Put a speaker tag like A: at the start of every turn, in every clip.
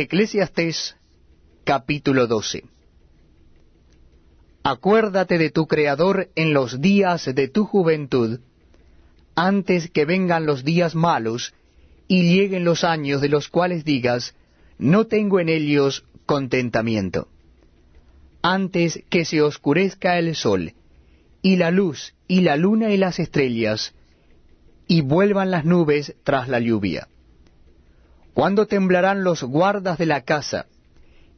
A: Eclesiastés capítulo 12 Acuérdate de tu Creador en los días de tu juventud, antes que vengan los días malos y lleguen los años de los cuales digas, no tengo en ellos contentamiento. Antes que se oscurezca el sol, y la luz, y la luna y las estrellas, y vuelvan las nubes tras la lluvia. Cuando temblarán los guardas de la casa,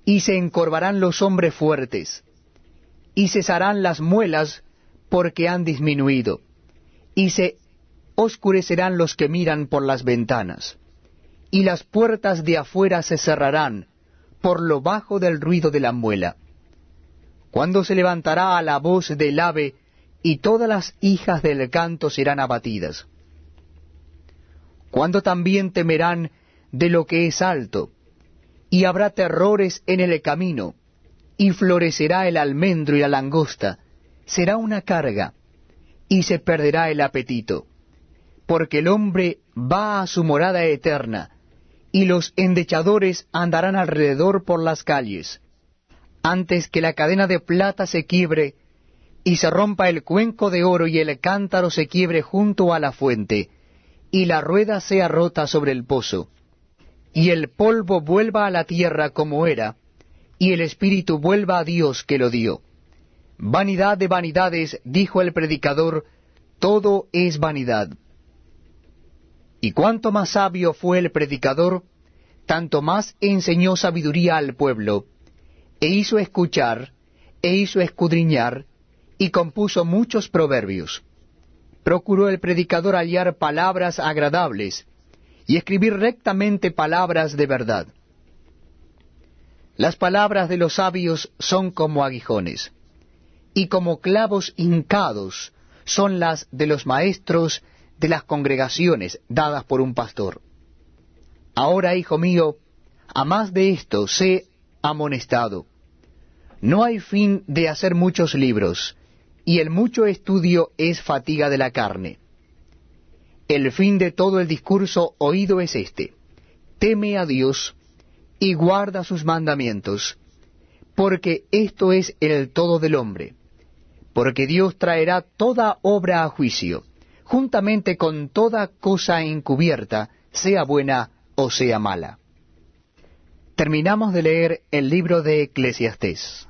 A: y se encorvarán los hombres fuertes, y cesarán las muelas porque han disminuido, y se oscurecerán los que miran por las ventanas, y las puertas de afuera se cerrarán por lo bajo del ruido de la muela. Cuando se levantará a la voz del ave, y todas las hijas del canto serán abatidas. Cuando también temerán de lo que es alto, y habrá terrores en el camino, y florecerá el almendro y la langosta, será una carga, y se perderá el apetito, porque el hombre va a su morada eterna, y los endechadores andarán alrededor por las calles, antes que la cadena de plata se quiebre, y se rompa el cuenco de oro y el cántaro se quiebre junto a la fuente, y la rueda sea rota sobre el pozo y el polvo vuelva a la tierra como era, y el espíritu vuelva a Dios que lo dio. Vanidad de vanidades, dijo el predicador, todo es vanidad. Y cuanto más sabio fue el predicador, tanto más enseñó sabiduría al pueblo, e hizo escuchar, e hizo escudriñar, y compuso muchos proverbios. Procuró el predicador hallar palabras agradables, y escribir rectamente palabras de verdad. Las palabras de los sabios son como aguijones, y como clavos hincados son las de los maestros de las congregaciones dadas por un pastor. Ahora, hijo mío, a más de esto sé amonestado. No hay fin de hacer muchos libros, y el mucho estudio es fatiga de la carne. El fin de todo el discurso oído es este. Teme a Dios y guarda sus mandamientos, porque esto es el todo del hombre. Porque Dios traerá toda obra a juicio, juntamente con toda cosa encubierta, sea buena o sea mala. Terminamos de leer el libro de Eclesiastés.